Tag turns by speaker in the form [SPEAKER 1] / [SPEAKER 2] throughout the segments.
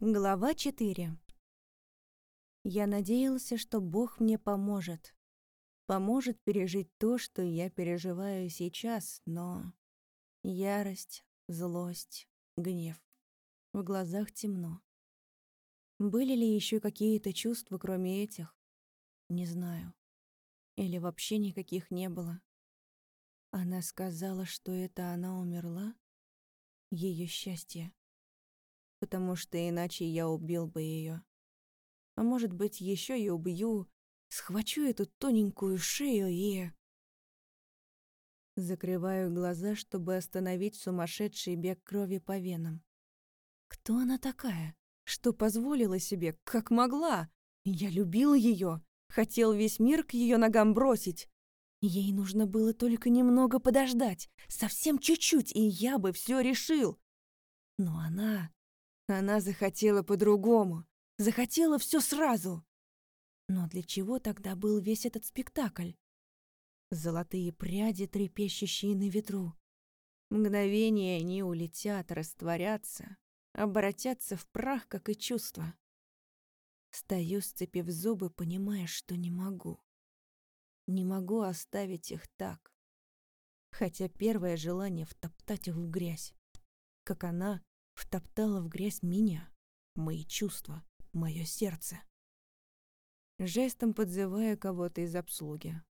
[SPEAKER 1] Глава 4. Я надеялся, что Бог мне поможет. Поможет пережить то, что я переживаю сейчас, но... Ярость, злость, гнев. В глазах темно. Были ли еще какие-то чувства, кроме этих? Не знаю. Или вообще никаких не было. Она сказала, что это она умерла? Ее счастье потому что иначе я убил бы ее. А может быть, еще и убью, схвачу эту тоненькую шею и... Закрываю глаза, чтобы остановить сумасшедший бег крови по венам. Кто она такая? Что позволила себе, как могла? Я любил ее, хотел весь мир к ее ногам бросить. Ей нужно было только немного подождать, совсем чуть-чуть, и я бы все решил. Но она... Она захотела по-другому, захотела все сразу. Но для чего тогда был весь этот спектакль? Золотые пряди, трепещущие на ветру. Мгновения они улетят, растворятся, обратятся в прах, как и чувства. Стою, сцепив зубы, понимая, что не могу. Не могу оставить их так. Хотя первое желание втоптать их в грязь. Как она, втоптала в грязь меня, мои чувства, мое сердце. Жестом подзывая кого-то из обслуги.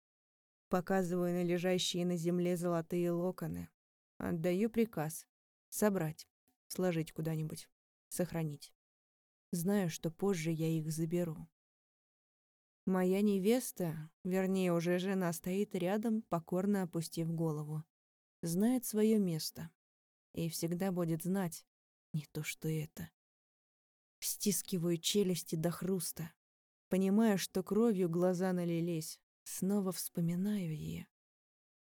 [SPEAKER 1] Показываю на лежащие на земле золотые локоны. Отдаю приказ. Собрать. Сложить куда-нибудь. Сохранить. Знаю, что позже я их заберу. Моя невеста, вернее, уже жена, стоит рядом, покорно опустив голову. Знает свое место. И всегда будет знать, не то что это. Стискиваю челюсти до хруста. Понимаю, что кровью глаза налились. Снова вспоминаю ее.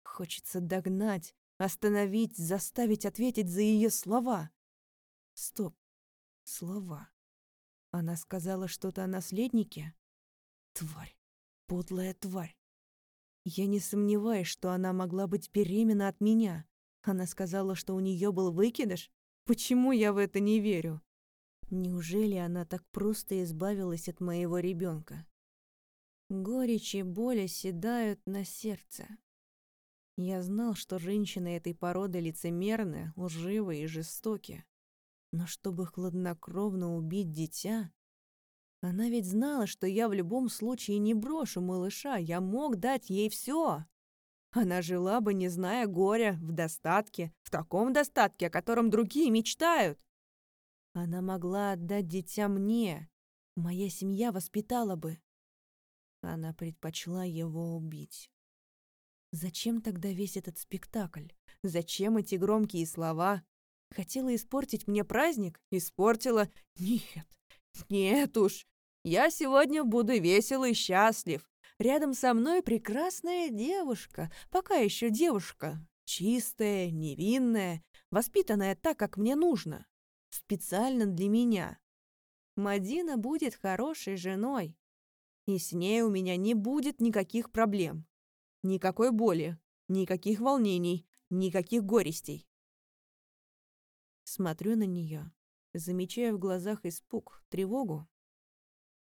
[SPEAKER 1] Хочется догнать, остановить, заставить ответить за ее слова. Стоп. Слова. Она сказала что-то о наследнике? Тварь. Подлая тварь. Я не сомневаюсь, что она могла быть беременна от меня. Она сказала, что у нее был выкидыш? Почему я в это не верю? Неужели она так просто избавилась от моего ребенка? Горечь и боль оседают на сердце. Я знал, что женщины этой породы лицемерны, лживы и жестоки. Но чтобы хладнокровно убить дитя... Она ведь знала, что я в любом случае не брошу малыша, я мог дать ей все. Она жила бы, не зная горя, в достатке, в таком достатке, о котором другие мечтают. Она могла отдать дитя мне. Моя семья воспитала бы. Она предпочла его убить. Зачем тогда весь этот спектакль? Зачем эти громкие слова? Хотела испортить мне праздник? Испортила? Нет, нет уж. Я сегодня буду весел и счастлив. Рядом со мной прекрасная девушка, пока еще девушка, чистая, невинная, воспитанная так, как мне нужно, специально для меня. Мадина будет хорошей женой, и с ней у меня не будет никаких проблем, никакой боли, никаких волнений, никаких горестей. Смотрю на нее, замечаю в глазах испуг, тревогу.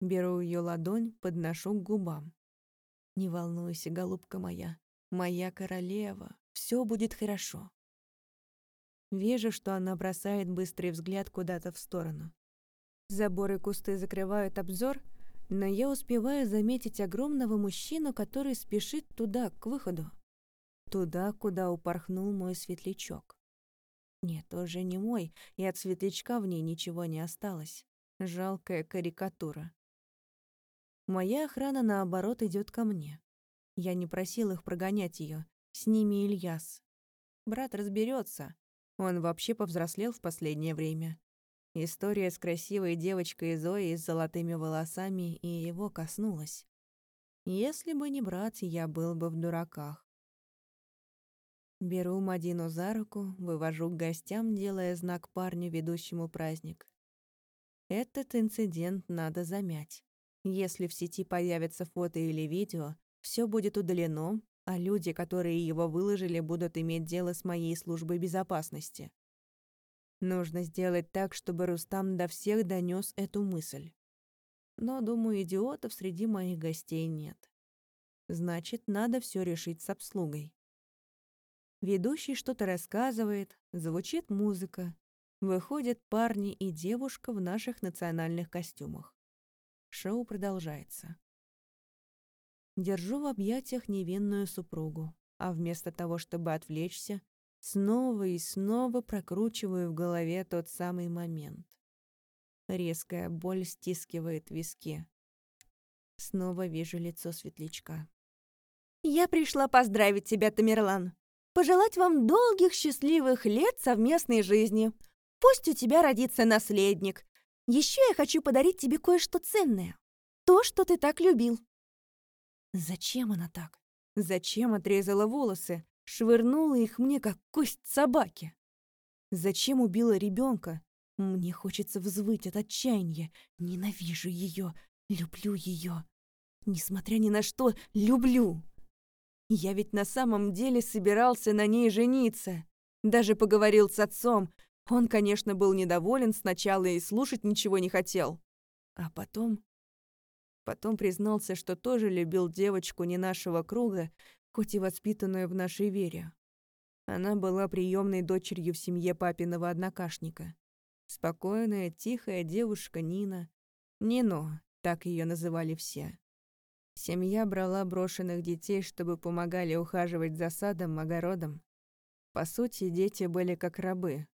[SPEAKER 1] Беру ее ладонь, подношу к губам. Не волнуйся, голубка моя, моя королева, все будет хорошо. Вижу, что она бросает быстрый взгляд куда-то в сторону. Заборы кусты закрывают обзор, но я успеваю заметить огромного мужчину, который спешит туда, к выходу. Туда, куда упорхнул мой светлячок. Нет, уже не мой, и от светлячка в ней ничего не осталось. Жалкая карикатура. Моя охрана, наоборот, идет ко мне. Я не просил их прогонять ее. С ними Ильяс. Брат разберется. Он вообще повзрослел в последнее время. История с красивой девочкой Зоей с золотыми волосами и его коснулась. Если бы не брат, я был бы в дураках. Беру Мадину за руку, вывожу к гостям, делая знак парню, ведущему праздник. Этот инцидент надо замять. Если в сети появятся фото или видео, все будет удалено, а люди, которые его выложили, будут иметь дело с моей службой безопасности. Нужно сделать так, чтобы Рустам до всех донес эту мысль. Но, думаю, идиотов среди моих гостей нет. Значит, надо все решить с обслугой. Ведущий что-то рассказывает, звучит музыка. Выходят парни и девушка в наших национальных костюмах. Шоу продолжается. Держу в объятиях невинную супругу, а вместо того, чтобы отвлечься, снова и снова прокручиваю в голове тот самый момент. Резкая боль стискивает виски. Снова вижу лицо светлячка. «Я пришла поздравить тебя, Тамерлан. Пожелать вам долгих счастливых лет совместной жизни. Пусть у тебя родится наследник. Еще я хочу подарить тебе кое-что ценное. То, что ты так любил». Зачем она так? Зачем отрезала волосы, швырнула их мне, как кость собаки? Зачем убила ребенка? Мне хочется взвыть от отчаяния. Ненавижу ее, люблю ее. Несмотря ни на что, люблю. Я ведь на самом деле собирался на ней жениться. Даже поговорил с отцом. Он, конечно, был недоволен сначала и слушать ничего не хотел. А потом... Потом признался, что тоже любил девочку не нашего круга, хоть и воспитанную в нашей вере. Она была приемной дочерью в семье папиного однокашника. Спокойная, тихая девушка Нина. Нино, так ее называли все. Семья брала брошенных детей, чтобы помогали ухаживать за садом, огородом. По сути, дети были как рабы.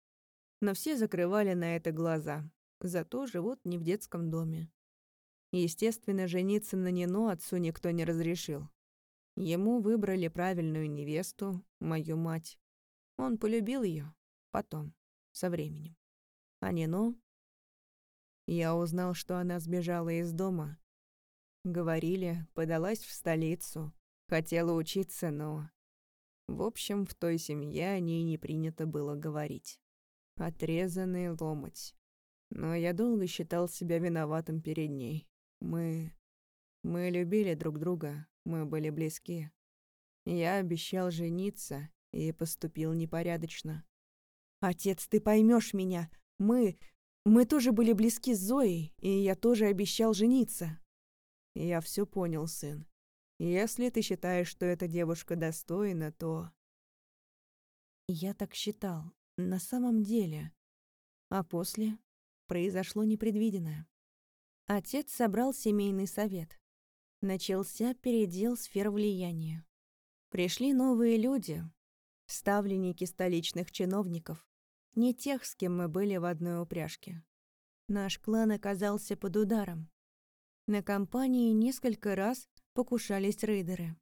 [SPEAKER 1] Но все закрывали на это глаза. Зато живут не в детском доме. Естественно, жениться на Нино отцу никто не разрешил. Ему выбрали правильную невесту, мою мать. Он полюбил ее потом, со временем. А Нино... Я узнал, что она сбежала из дома. Говорили, подалась в столицу, хотела учиться, но... В общем, в той семье о ней не принято было говорить. Отрезанный ломоть. Но я долго считал себя виноватым перед ней. Мы... Мы любили друг друга, мы были близки. Я обещал жениться и поступил непорядочно. «Отец, ты поймешь меня. Мы... Мы тоже были близки с Зоей, и я тоже обещал жениться». «Я все понял, сын. Если ты считаешь, что эта девушка достойна, то...» Я так считал, на самом деле. А после произошло непредвиденное. Отец собрал семейный совет. Начался передел сфер влияния. Пришли новые люди, ставленники столичных чиновников, не тех, с кем мы были в одной упряжке. Наш клан оказался под ударом. На компании несколько раз покушались рейдеры.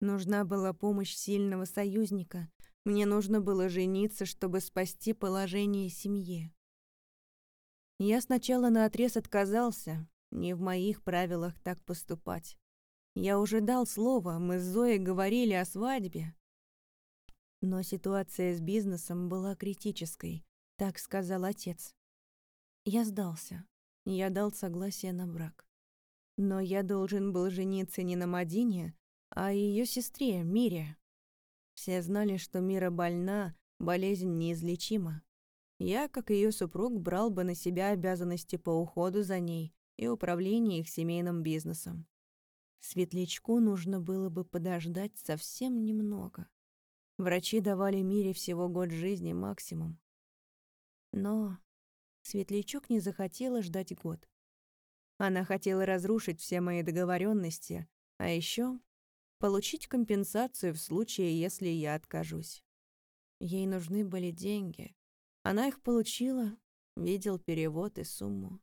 [SPEAKER 1] Нужна была помощь сильного союзника. Мне нужно было жениться, чтобы спасти положение семьи. Я сначала наотрез отказался, не в моих правилах так поступать. Я уже дал слово, мы с Зоей говорили о свадьбе. Но ситуация с бизнесом была критической, так сказал отец. Я сдался. Я дал согласие на брак. Но я должен был жениться не на Мадине, а ее сестре, Мире. Все знали, что Мира больна, болезнь неизлечима. Я, как ее супруг, брал бы на себя обязанности по уходу за ней, и управление их семейным бизнесом. Светлячку нужно было бы подождать совсем немного. Врачи давали Мире всего год жизни максимум. Но Светлячок не захотела ждать год. Она хотела разрушить все мои договоренности, а еще получить компенсацию в случае, если я откажусь. Ей нужны были деньги. Она их получила, видел перевод и сумму.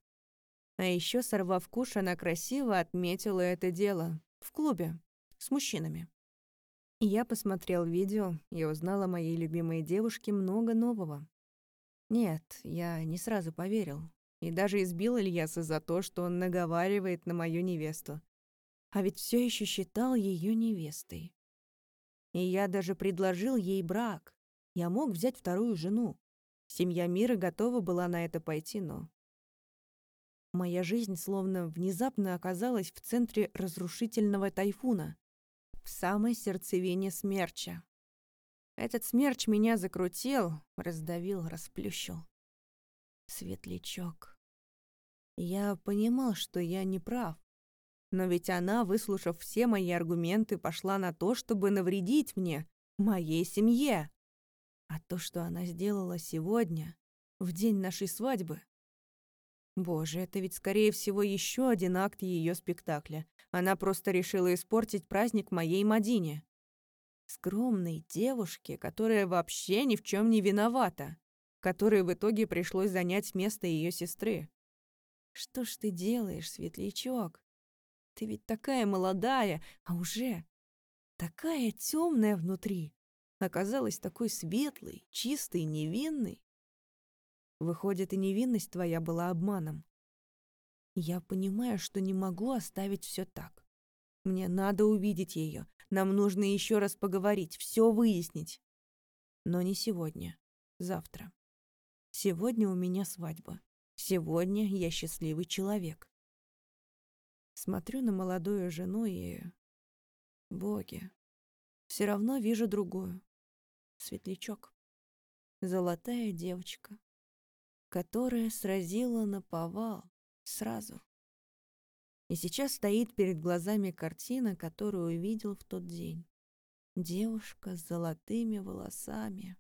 [SPEAKER 1] А еще, сорвав куш, она красиво отметила это дело в клубе с мужчинами. Я посмотрел видео и узнал о моей любимой девушке много нового. Нет, я не сразу поверил. И даже избил Ильяса за то, что он наговаривает на мою невесту. А ведь все еще считал ее невестой. И я даже предложил ей брак. Я мог взять вторую жену. Семья Мира готова была на это пойти, но Моя жизнь словно внезапно оказалась в центре разрушительного тайфуна, в самой сердцевине смерча. Этот смерч меня закрутил, раздавил, расплющил. Светлячок. Я понимал, что я не прав. Но ведь она, выслушав все мои аргументы, пошла на то, чтобы навредить мне, моей семье. А то, что она сделала сегодня, в день нашей свадьбы... Боже, это ведь, скорее всего, еще один акт ее спектакля. Она просто решила испортить праздник моей Мадине. Скромной девушке, которая вообще ни в чем не виновата, которой в итоге пришлось занять место ее сестры. Что ж ты делаешь, светлячок? Ты ведь такая молодая, а уже такая темная внутри. Оказалась такой светлой, чистой, невинной. Выходит, и невинность твоя была обманом. Я понимаю, что не могу оставить все так. Мне надо увидеть ее. Нам нужно еще раз поговорить, все выяснить. Но не сегодня, завтра. Сегодня у меня свадьба. Сегодня я счастливый человек. Смотрю на молодую жену и... Боги. Все равно вижу другую. Светлячок. Золотая девочка, которая сразила на повал сразу. И сейчас стоит перед глазами картина, которую увидел в тот день. Девушка с золотыми волосами.